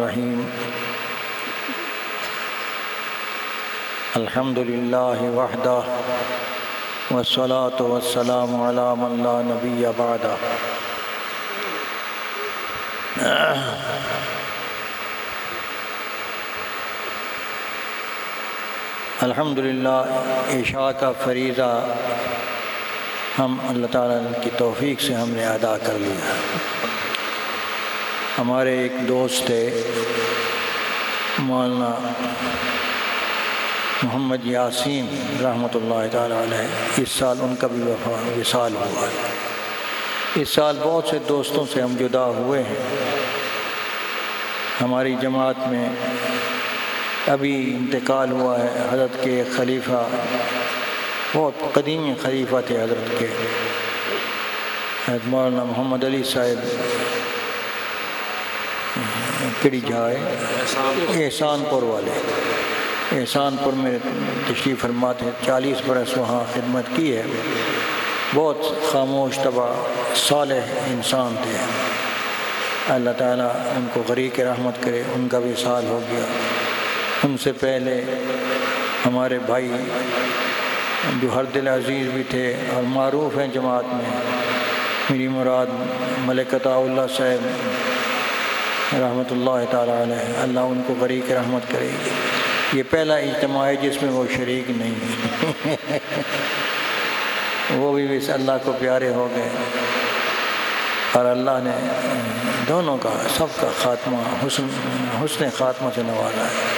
الرحیم الحمد للہ وحدہ والصلاة والسلام على من لا نبی بعدہ الحمد للہ عشاء کا فریضہ ہم اللہ تعالیٰ کی توفیق سے ہم نے ادا کر لیا ہمارے ایک دوست تھے، مولانا محمد یاسین رحمۃ اللہ تعالیٰ علیہ، اس سال ان کا بھی وفا وصال ہوا۔ ہے اس سال بہت سے دوستوں سے ہم جدا ہوئے ہیں۔ ہماری جماعت میں ابھی انتقال ہوا ہے، حضرت کے خلیفہ، بہت قدیم خلیفہ تھے حضرت کے۔ حضرت مولانا محمد علی صاحب کڑی جائے۔ احسان پور والے۔ احسان پور میں تشریف فرماتے ہیں۔ چالیس برس وہاں خدمت کی ہے۔ بہت خاموش تباہ، صالح انسان تھے۔ اللہ تعالیٰ ان کو غریق رحمت کرے۔ ان کا بھی سال ہو گیا۔ ان سے پہلے ہمارے بھائی جو ہر دل عزیز بھی تھے اور معروف ہیں جماعت میں، میری مراد ملکتہ اللہ صاحب۔ رحمۃ اللہ تعالیٰ علیہ، اللہ ان کو غریق رحمت کرے گی۔ یہ پہلا اجتماع ہے جس میں وہ شریک نہیں وہ بھی اس اللہ کو پیارے ہو گئے۔ اور اللہ نے دونوں کا، سب کا خاتمہ، حسن حسن خاتمہ سے نوازا ہے۔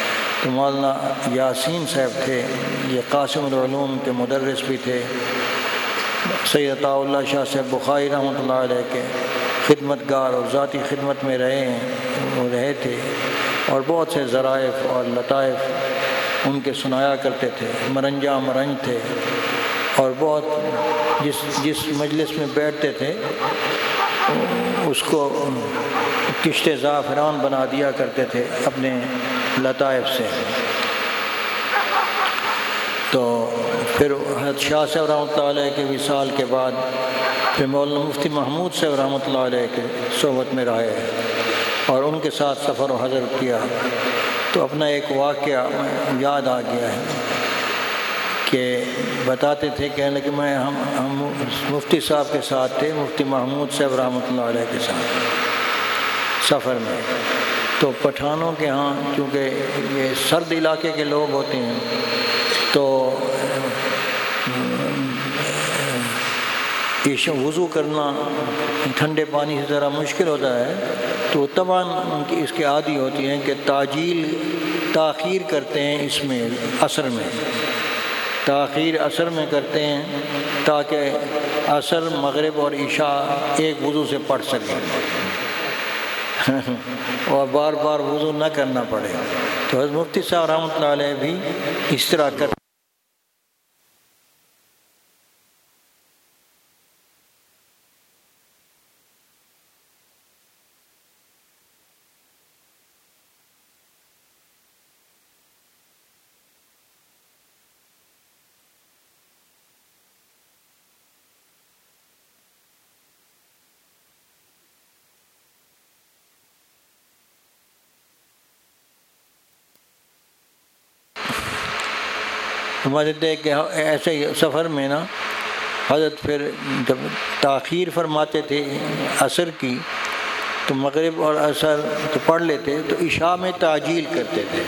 تو مولانا یاسین صاحب تھے، یہ قاسم العلوم کے مدرس بھی تھے۔ سید اللہ شاہ صاحب بخاری رحمۃ اللہ علیہ کے خدمت گار اور ذاتی خدمت میں رہے ہیں وہ رہے تھے اور بہت سے ذرائف اور لطائف ان کے سنایا کرتے تھے، مرنجا مرنج تھے اور بہت جس جس مجلس میں بیٹھتے تھے، اس کو کشت زعفران بنا دیا کرتے تھے اپنے لطائف سے۔ تو پھر حضرت شاہ صاحب رحمۃ اللہ علیہ کے وصال کے بعد پھر مولانا مفتی محمود صاحب رحمۃ اللہ علیہ کے صحبت میں رہے اور ان کے ساتھ سفر و حضر کیا تو اپنا ایک واقعہ یاد آ گیا ہے کہ بتاتے تھے کہنے یعنی کہ میں ہم ہم مفتی صاحب کے ساتھ تھے، مفتی محمود صاحب رحمۃ اللہ علیہ کے ساتھ سفر میں۔ تو پٹھانوں کے ہاں کیونکہ یہ سرد علاقے کے لوگ ہوتے ہیں، تو وضو کرنا، ٹھنڈے پانی سے ذرا مشکل ہوتا ہے، تو تمام اس کے عادی ہوتی ہیں کہ تاجیل، تاخیر کرتے ہیں اس میں، عصر میں۔ تاخیر عصر میں کرتے ہیں تاکہ عصر، مغرب اور عشاء ایک وضو سے پڑھ سکیں۔ اور بار بار وضو نہ کرنا پڑے۔ تو حضرت مفتی صاحب رحمۃ اللہ علیہ بھی اس طرح کر ہمارے تھے کہ ایسے سفر میں نا، حضرت پھر جب تاخیر فرماتے تھے عصر کی، تو مغرب اور عصر تو پڑھ لیتے، تو عشاء میں تعجیل کرتے تھے۔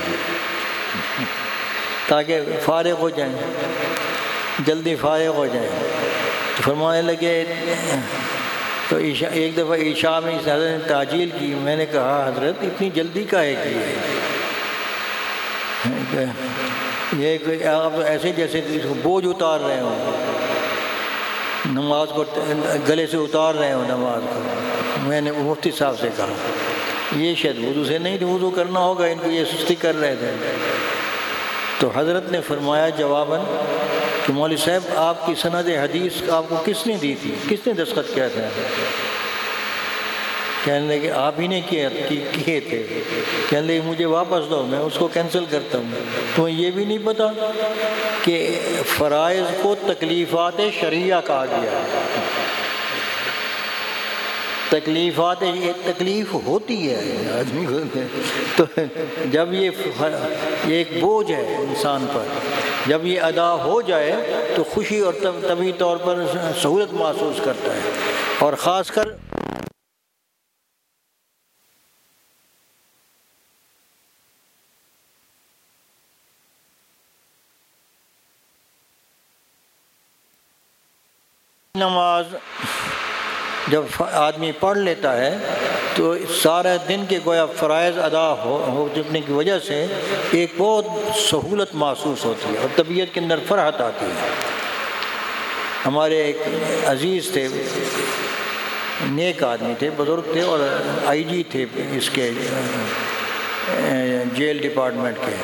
تاکہ فارغ ہو جائیں، جلدی فارغ ہو جائیں۔ تو فرمانے لگے، تو عشاء، ایک دفعہ عشاء میں اس حضرت نے تعجیل کی، میں نے کہا، حضرت اتنی جلدی کا ہے کی ہے یہ کہ آپ ایسے جیسے بوجھ اتار رہے ہوں۔ نماز کو گلے سے اتار رہے ہوں نماز کو۔ میں نے مفتی صاحب سے کہا، یہ شاید وضو سے نہیں، وضو کرنا ہوگا، ان کو یہ سستی کر رہے تھے۔ تو حضرت نے فرمایا جواباً کہ مولوی صاحب، آپ کی سند حدیث آپ کو کس نے دی تھی؟ کس نے دستخط کیا تھا؟ کہنے لگے، آپ ہی نے کیے کیے تھے؟ کہنے لگے، مجھے واپس دو، میں اس کو کینسل کرتا ہوں۔ تمہیں یہ بھی نہیں پتا کہ فرائض کو تکلیفات شریعہ کہا گیا تکلیفات، یہ تکلیف ہوتی ہے۔ آدمی کو تو جب یہ ایک بوجھ ہے انسان پر، جب یہ ادا ہو جائے تو خوشی اور طبی طور پر سہولت محسوس کرتا ہے۔ اور خاص کر نماز جب آدمی پڑھ لیتا ہے تو سارے دن کے گویا فرائض ادا ہو ہو کی وجہ سے ایک بہت سہولت محسوس ہوتی ہے اور طبیعت کے اندر فرحت آتی ہے۔ ہمارے ایک عزیز تھے، نیک آدمی تھے، بزرگ تھے اور آئی جی تھے اس کے جیل ڈپارٹمنٹ کے۔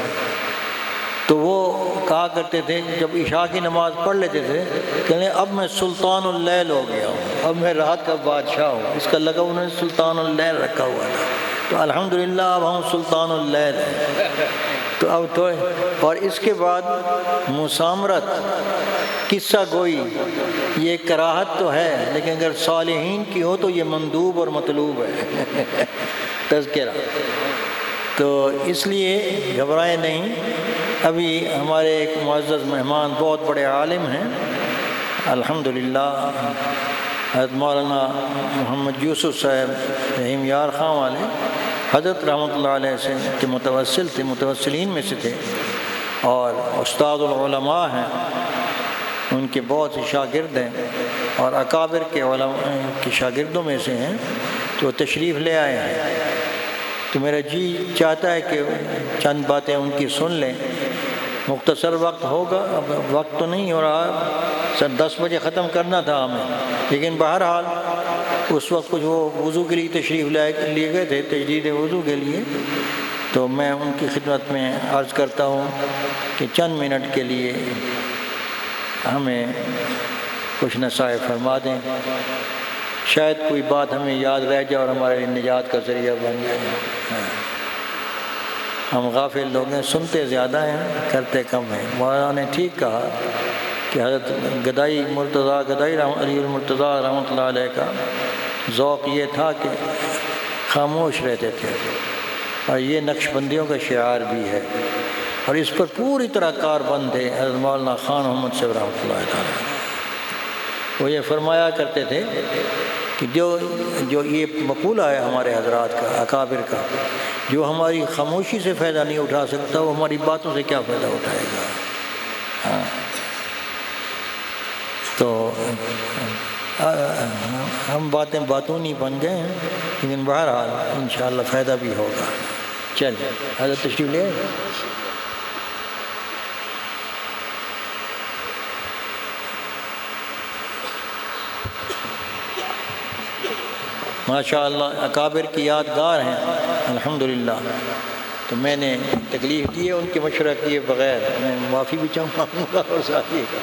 تو وہ کہا کرتے تھے، جب عشاء کی نماز پڑھ لیتے تھے، کہنے اب میں سلطان اللیل ہو گیا ہوں، اب میں رات کا بادشاہ ہوں۔ اس کا لگا انہوں نے سلطان اللیل رکھا ہوا تھا۔ تو الحمدللہ، اب ہم سلطان اللیل ہیں۔ تو اب تو اور اس کے بعد مسامرت، قصہ گوئی، یہ کراہت تو ہے، لیکن اگر صالحین کی ہو تو یہ مندوب اور مطلوب ہے۔ تذکرہ۔ تو اس لیے گھبرائے نہیں۔ ابھی ہمارے ایک معزز مہمان بہت بڑے عالم ہیں۔ الحمدللہ، حضرت مولانا محمد یوسف صاحب رحیم یار خاں والے، حضرت رحمۃ اللہ علیہ سے کے متوسل تھے، متوسلین میں سے تھے۔ اور استاد العلماء ہیں، ان کے بہت سے شاگرد ہیں۔ اور اکابر کے علماء، کے شاگردوں میں سے ہیں، تو تشریف لے آئے ہیں۔ تو میرا جی چاہتا ہے کہ چند باتیں ان کی سن لیں۔ مختصر وقت ہوگا، اب وقت تو نہیں ہو رہا، سر دس بجے ختم کرنا تھا ہمیں۔ لیکن بہرحال اس وقت کچھ وہ وضو کے لیے تشریف لائے، لیے گئے تھے، تجدید وضو کے لیے۔ تو میں ان کی خدمت میں عرض کرتا ہوں کہ چند منٹ کے لیے ہمیں کچھ نصائح فرما دیں۔ شاید کوئی بات ہمیں یاد رہ جائے اور ہمارے نجات کا ذریعہ بن جائے۔ ہاں۔ ہم غافل لوگ ہیں، سنتے زیادہ ہیں، کرتے کم ہیں۔ مولانا نے ٹھیک کہا کہ حضرت گدائی مرتضیٰ، گدائی علی المرتضیٰ رحمۃ اللہ علیہ کا ذوق یہ تھا کہ خاموش رہتے تھے۔ اور یہ نقش بندیوں کا شعار بھی ہے۔ اور اس پر پوری طرح کار بند تھے حضرت مولانا خان محمد صبر رحمۃ اللہ تعالیٰ وہ یہ فرمایا کرتے تھے کہ جو جو یہ مقولہ ہے ہمارے حضرات کا، اکابر کا جو ہماری خاموشی سے فائدہ نہیں اٹھا سکتا، وہ ہماری باتوں سے کیا فائدہ اٹھائے گا؟ ہاں۔ تو ہم باتیں باتوں نہیں بن گئے ہیں، لیکن بہرحال انشاءاللہ فائدہ بھی ہوگا۔ چل حضرت تشریف لے ماشاء اللہ اکابر کی یادگار ہیں، الحمدللہ۔ تو میں نے تکلیف دی ہے ان کے مشورہ کیے بغیر، میں معافی بھی چاہوں گا اور ساتھی کا